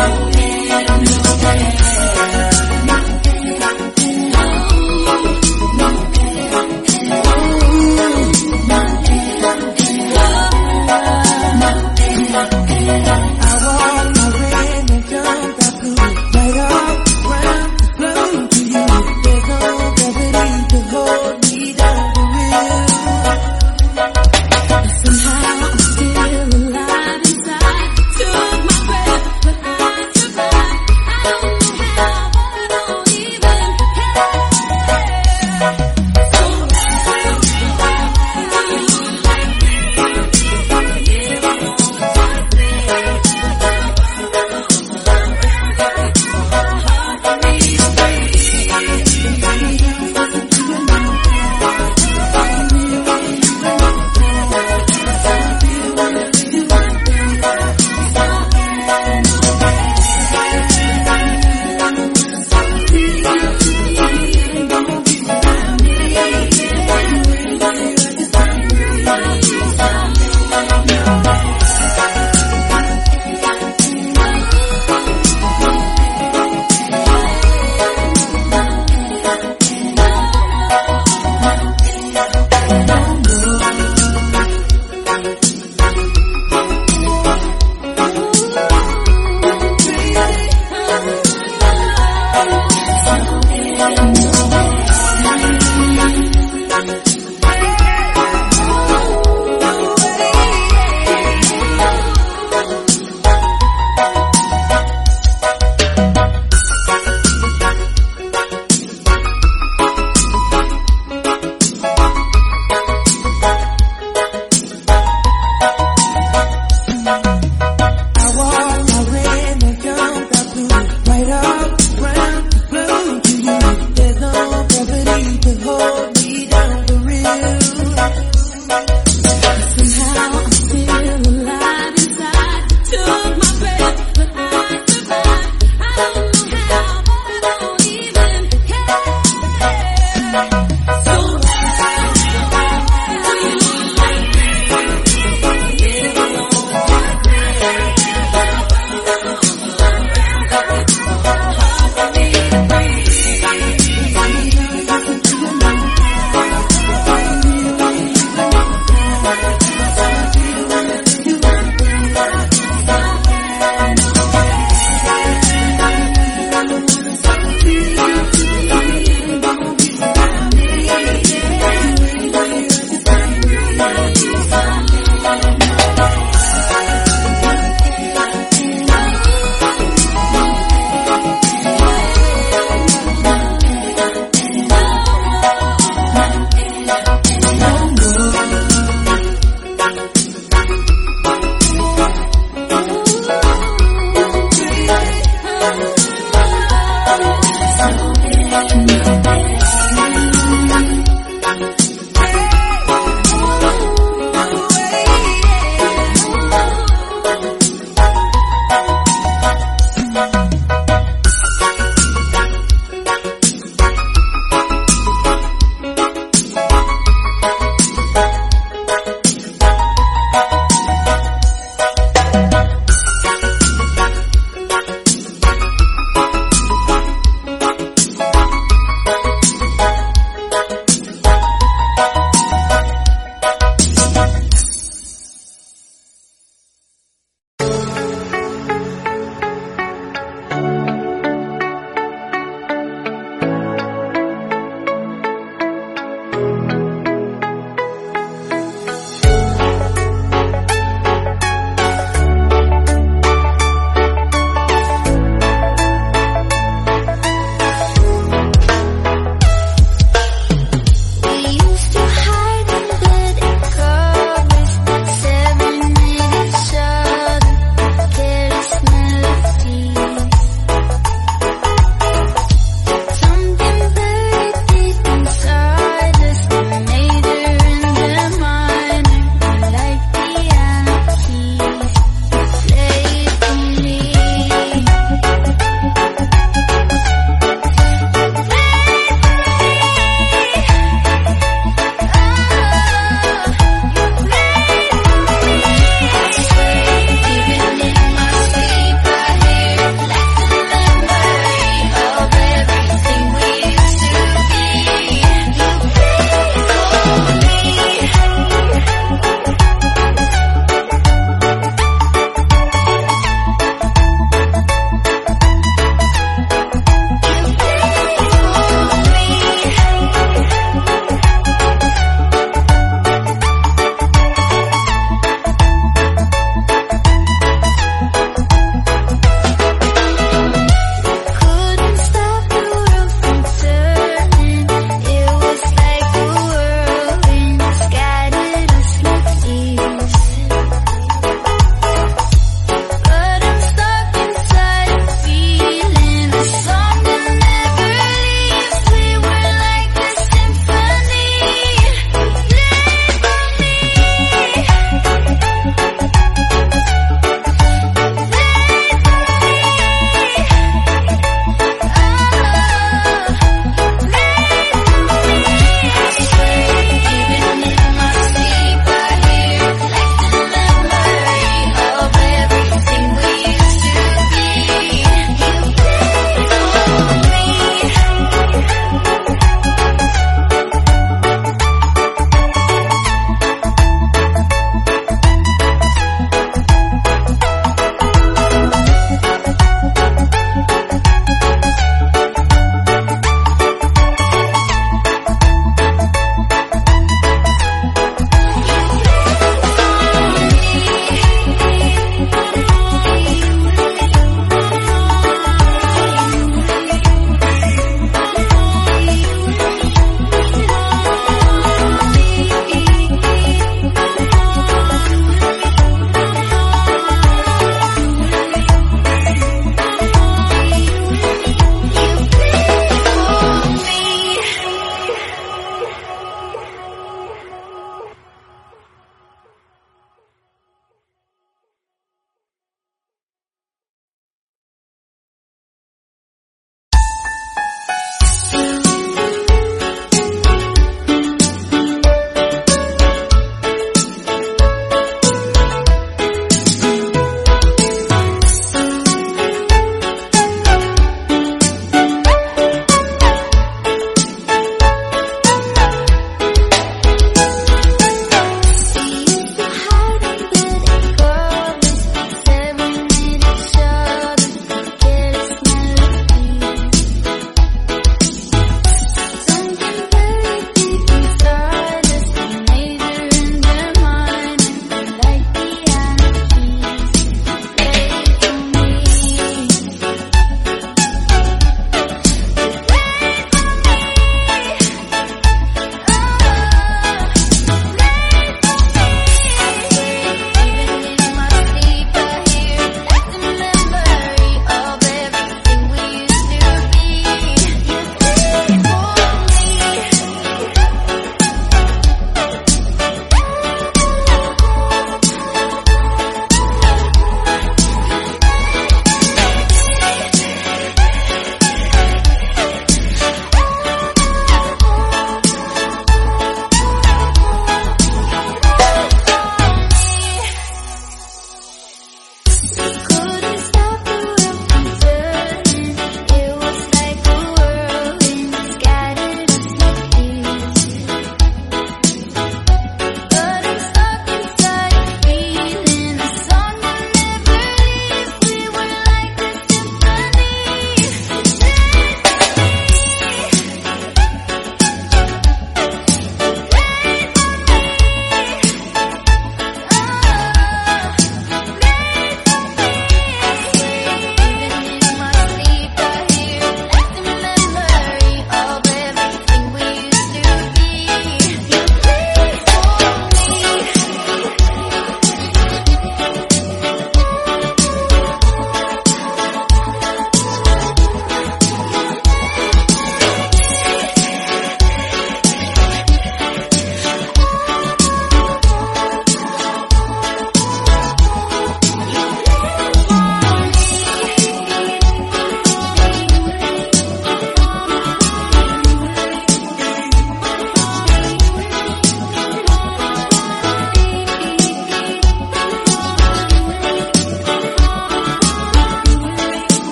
Bye.